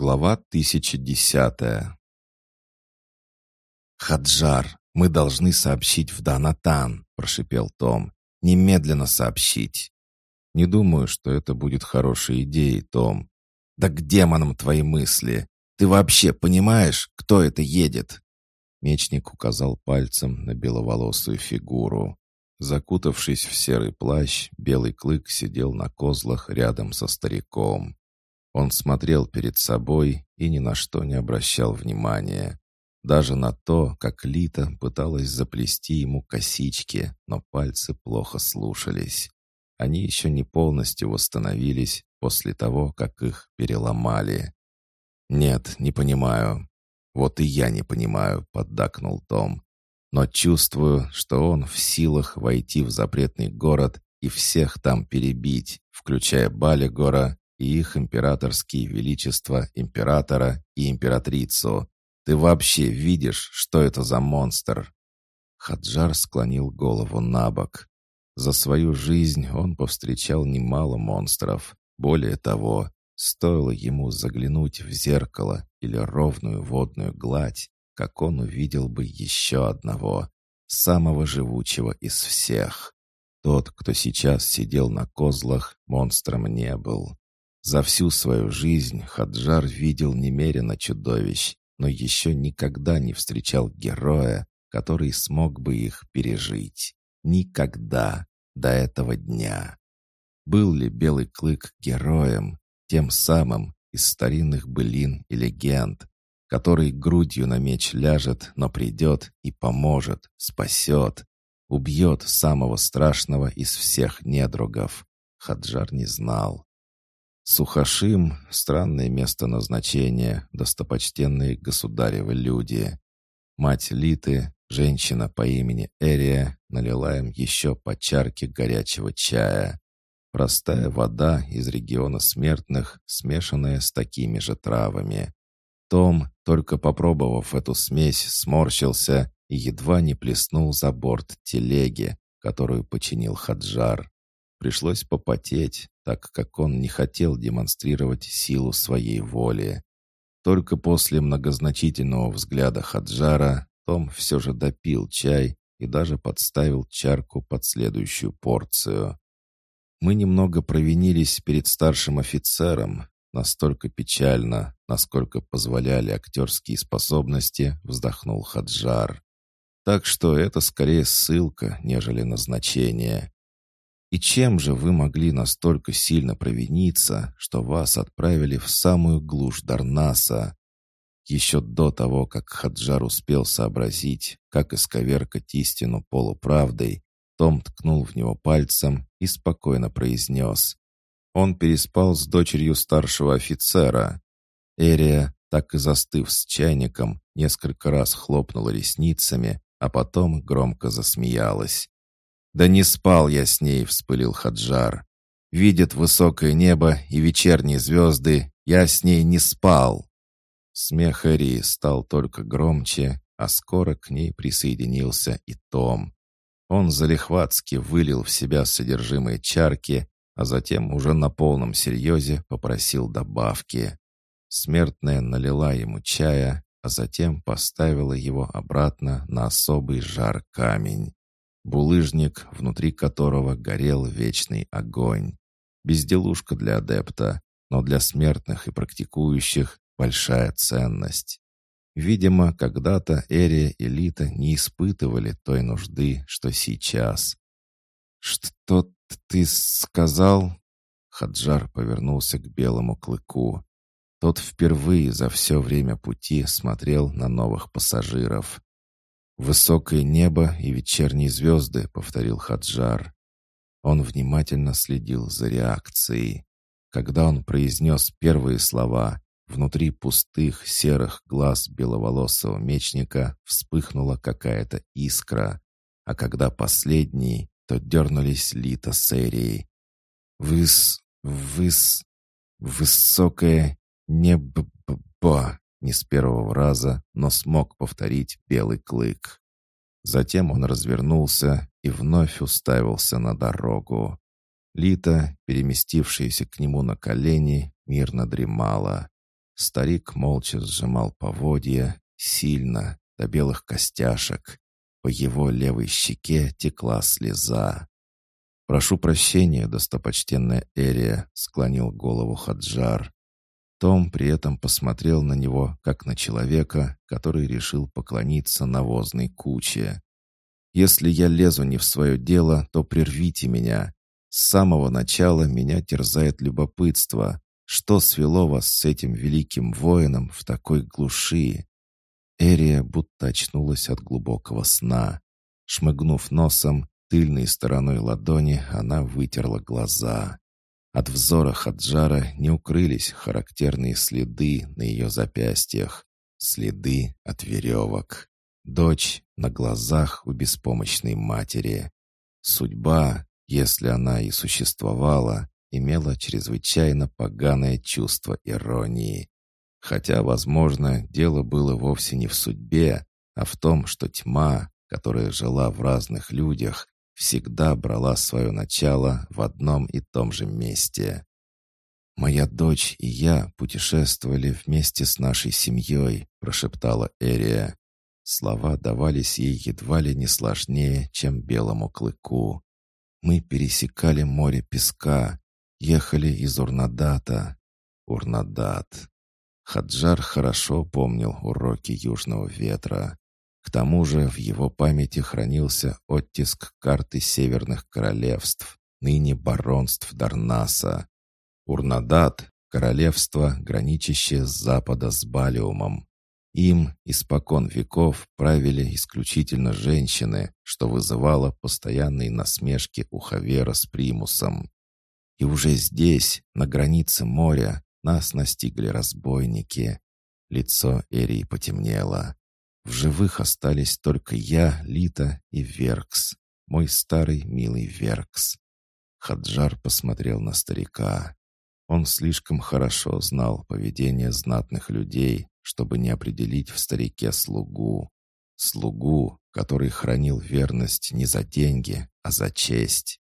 Глава 1010 «Хаджар, мы должны сообщить в Данатан», — прошипел Том. «Немедленно сообщить». «Не думаю, что это будет хорошей идеей, Том». «Да к демонам твои мысли! Ты вообще понимаешь, кто это едет?» Мечник указал пальцем на беловолосую фигуру. Закутавшись в серый плащ, белый клык сидел на козлах рядом со стариком. Он смотрел перед собой и ни на что не обращал внимания. Даже на то, как Лита пыталась заплести ему косички, но пальцы плохо слушались. Они еще не полностью восстановились после того, как их переломали. «Нет, не понимаю». «Вот и я не понимаю», — поддакнул Том. «Но чувствую, что он в силах войти в запретный город и всех там перебить, включая Балигора и их императорские величества императора и императрицу. Ты вообще видишь, что это за монстр?» Хаджар склонил голову на бок. За свою жизнь он повстречал немало монстров. Более того, стоило ему заглянуть в зеркало или ровную водную гладь, как он увидел бы еще одного, самого живучего из всех. Тот, кто сейчас сидел на козлах, монстром не был. За всю свою жизнь Хаджар видел немерено чудовищ, но еще никогда не встречал героя, который смог бы их пережить. Никогда до этого дня. Был ли Белый Клык героем, тем самым из старинных былин и легенд, который грудью на меч ляжет, но придет и поможет, спасет, убьет самого страшного из всех недругов? Хаджар не знал. Сухашим — странное место назначения, достопочтенные государевы люди. Мать Литы, женщина по имени Эрия, налила им еще по чарке горячего чая. Простая вода из региона смертных, смешанная с такими же травами. Том, только попробовав эту смесь, сморщился и едва не плеснул за борт телеги, которую починил Хаджар. Пришлось попотеть, так как он не хотел демонстрировать силу своей воли. Только после многозначительного взгляда Хаджара Том все же допил чай и даже подставил чарку под следующую порцию. Мы немного провинились перед старшим офицером, настолько печально, насколько позволяли актерские способности, вздохнул Хаджар. Так что это скорее ссылка, нежели назначение. И чем же вы могли настолько сильно провиниться, что вас отправили в самую глушь Дарнаса? Еще до того, как Хаджар успел сообразить, как исковеркать истину полуправдой, Том ткнул в него пальцем и спокойно произнес. Он переспал с дочерью старшего офицера. Эрия, так и застыв с чайником, несколько раз хлопнула ресницами, а потом громко засмеялась. «Да не спал я с ней», — вспылил Хаджар. «Видит высокое небо и вечерние звезды, я с ней не спал». Смех Эри стал только громче, а скоро к ней присоединился и Том. Он залихватски вылил в себя содержимое чарки, а затем уже на полном серьезе попросил добавки. Смертная налила ему чая, а затем поставила его обратно на особый жар камень булыжник, внутри которого горел вечный огонь. Безделушка для адепта, но для смертных и практикующих большая ценность. Видимо, когда-то Эрия и Лита не испытывали той нужды, что сейчас. «Что ты сказал?» Хаджар повернулся к белому клыку. Тот впервые за все время пути смотрел на новых пассажиров. «Высокое небо и вечерние звезды», — повторил Хаджар. Он внимательно следил за реакцией. Когда он произнес первые слова, внутри пустых серых глаз беловолосого мечника вспыхнула какая-то искра, а когда последний, то дернулись Лита с Эрией. «Выс... выс... высокое небо...» Не с первого раза, но смог повторить белый клык. Затем он развернулся и вновь уставился на дорогу. Лита, переместившаяся к нему на колени, мирно дремала. Старик молча сжимал поводья, сильно, до белых костяшек. По его левой щеке текла слеза. «Прошу прощения, достопочтенная Эрия», — склонил голову Хаджар. Том при этом посмотрел на него, как на человека, который решил поклониться навозной куче. «Если я лезу не в свое дело, то прервите меня. С самого начала меня терзает любопытство. Что свело вас с этим великим воином в такой глуши?» Эрия будто очнулась от глубокого сна. Шмыгнув носом, Тыльной стороной ладони она вытерла глаза. От взора Хаджара не укрылись характерные следы на ее запястьях. Следы от веревок. Дочь на глазах у беспомощной матери. Судьба, если она и существовала, имела чрезвычайно поганое чувство иронии. Хотя, возможно, дело было вовсе не в судьбе, а в том, что тьма, которая жила в разных людях, всегда брала свое начало в одном и том же месте. «Моя дочь и я путешествовали вместе с нашей семьей», — прошептала Эрия. Слова давались ей едва ли не сложнее, чем белому клыку. «Мы пересекали море песка, ехали из Урнадата». Урнадат. Хаджар хорошо помнил уроки Южного ветра. К тому же в его памяти хранился оттиск карты северных королевств, ныне баронств Дарнаса. Урнадат — королевство, граничащее с запада с Балиумом. Им испокон веков правили исключительно женщины, что вызывало постоянные насмешки у Хавера с Примусом. И уже здесь, на границе моря, нас настигли разбойники. Лицо Эрии потемнело. В живых остались только я, Лита и Веркс, мой старый милый Веркс. Хаджар посмотрел на старика. Он слишком хорошо знал поведение знатных людей, чтобы не определить в старике слугу. Слугу, который хранил верность не за деньги, а за честь.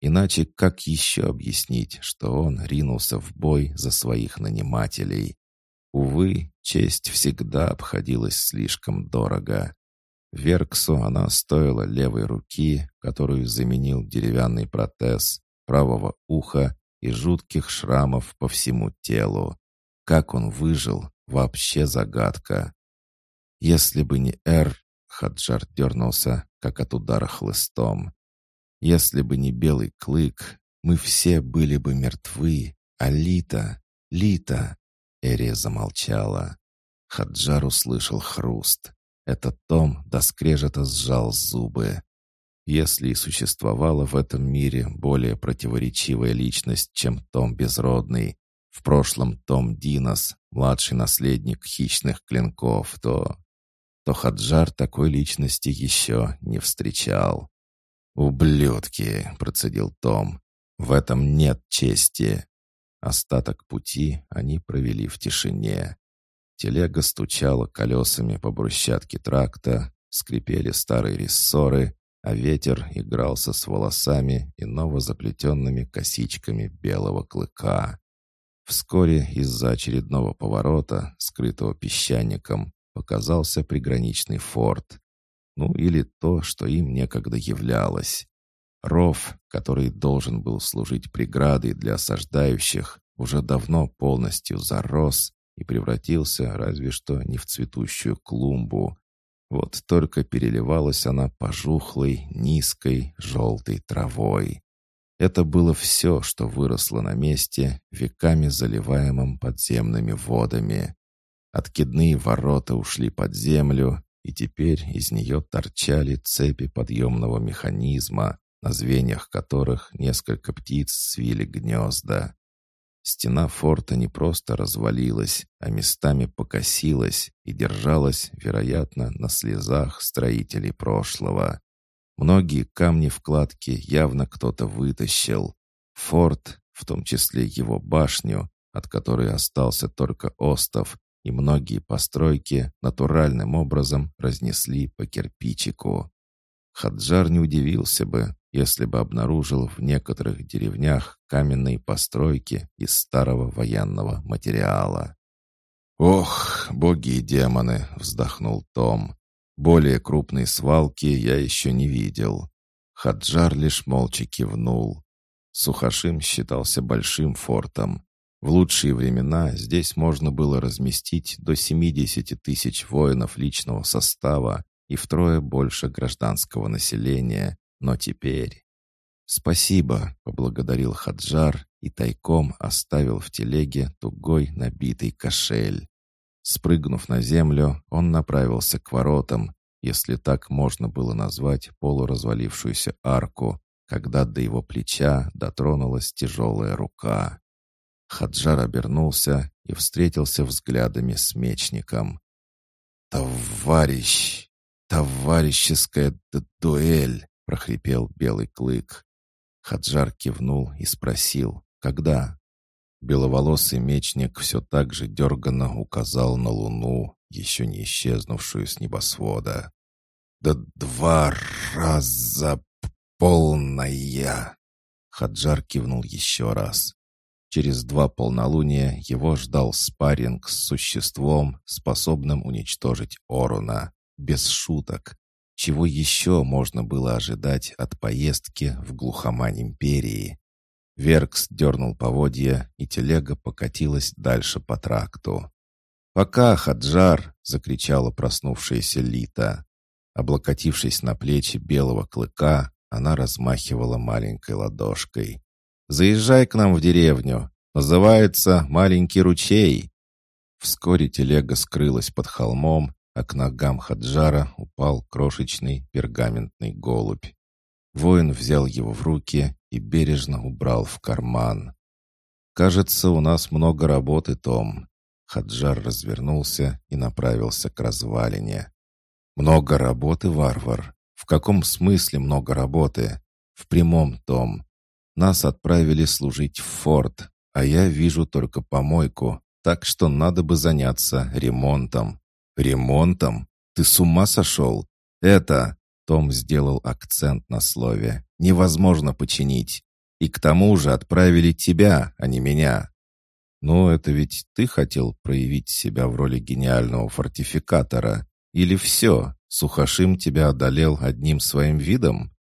Иначе как еще объяснить, что он ринулся в бой за своих нанимателей? Увы, честь всегда обходилась слишком дорого. Верксу она стоила левой руки, которую заменил деревянный протез, правого уха и жутких шрамов по всему телу. Как он выжил, вообще загадка. Если бы не Эр, Хаджар дернулся, как от удара хлыстом. Если бы не белый клык, мы все были бы мертвы, а Лита, Лита, Эрия замолчала. Хаджар услышал хруст. Этот Том до скрежета сжал зубы. Если и существовала в этом мире более противоречивая личность, чем Том Безродный, в прошлом Том Динос, младший наследник хищных клинков, то... то Хаджар такой личности еще не встречал. «Ублюдки!» — процедил Том. «В этом нет чести. Остаток пути они провели в тишине. Телега стучала колесами по брусчатке тракта, скрипели старые рессоры, а ветер игрался с волосами и новозаплетенными косичками белого клыка. Вскоре из-за очередного поворота, скрытого песчаником, показался приграничный форт. Ну или то, что им некогда являлось. Ров, который должен был служить преградой для осаждающих, уже давно полностью зарос и превратился разве что не в цветущую клумбу. Вот только переливалась она пожухлой, низкой, желтой травой. Это было все, что выросло на месте, веками заливаемым подземными водами. Откидные ворота ушли под землю, и теперь из нее торчали цепи подъемного механизма, на звеньях которых несколько птиц свили гнезда. Стена форта не просто развалилась, а местами покосилась и держалась, вероятно, на слезах строителей прошлого. Многие камни вкладки явно кто-то вытащил. Форт, в том числе его башню, от которой остался только остов, и многие постройки натуральным образом разнесли по кирпичику. Хаджар не удивился бы, если бы обнаружил в некоторых деревнях каменные постройки из старого военного материала. «Ох, боги и демоны!» — вздохнул Том. «Более крупной свалки я еще не видел». Хаджар лишь молча кивнул. Сухашим считался большим фортом. В лучшие времена здесь можно было разместить до 70 тысяч воинов личного состава и втрое больше гражданского населения, но теперь... «Спасибо», — поблагодарил Хаджар и тайком оставил в телеге тугой набитый кошель. Спрыгнув на землю, он направился к воротам, если так можно было назвать полуразвалившуюся арку, когда до его плеча дотронулась тяжелая рука. Хаджар обернулся и встретился взглядами с мечником. «Товарищ! Товарищеская дуэль!» — прохрипел белый клык. Хаджар кивнул и спросил, когда? Беловолосый мечник все так же дерганно указал на луну, еще не исчезнувшую с небосвода. «Да два раза полная!» Хаджар кивнул еще раз. Через два полнолуния его ждал спарринг с существом, способным уничтожить Оруна. Без шуток. Чего еще можно было ожидать от поездки в глухомань империи? Веркс дернул поводья, и телега покатилась дальше по тракту. «Пока, Хаджар!» — закричала проснувшаяся Лита. Облокотившись на плечи белого клыка, она размахивала маленькой ладошкой. «Заезжай к нам в деревню. Называется «Маленький ручей». Вскоре телега скрылась под холмом, а к ногам Хаджара упал крошечный пергаментный голубь. Воин взял его в руки и бережно убрал в карман. «Кажется, у нас много работы, Том». Хаджар развернулся и направился к развалине. «Много работы, варвар? В каком смысле много работы?» «В прямом, Том. Нас отправили служить в форт, а я вижу только помойку, так что надо бы заняться ремонтом. «Ремонтом? Ты с ума сошел? Это...» Том сделал акцент на слове. «Невозможно починить. И к тому же отправили тебя, а не меня». «Ну, это ведь ты хотел проявить себя в роли гениального фортификатора. Или все, Сухашим тебя одолел одним своим видом?»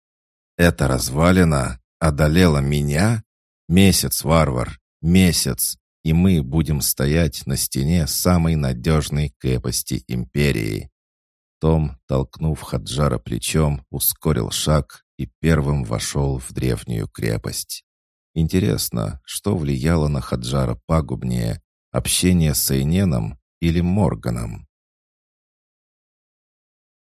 «Это развалина одолела меня? Месяц, варвар, месяц и мы будем стоять на стене самой надежной крепости империи». Том, толкнув Хаджара плечом, ускорил шаг и первым вошел в древнюю крепость. Интересно, что влияло на Хаджара пагубнее, общение с Эйненом или Морганом?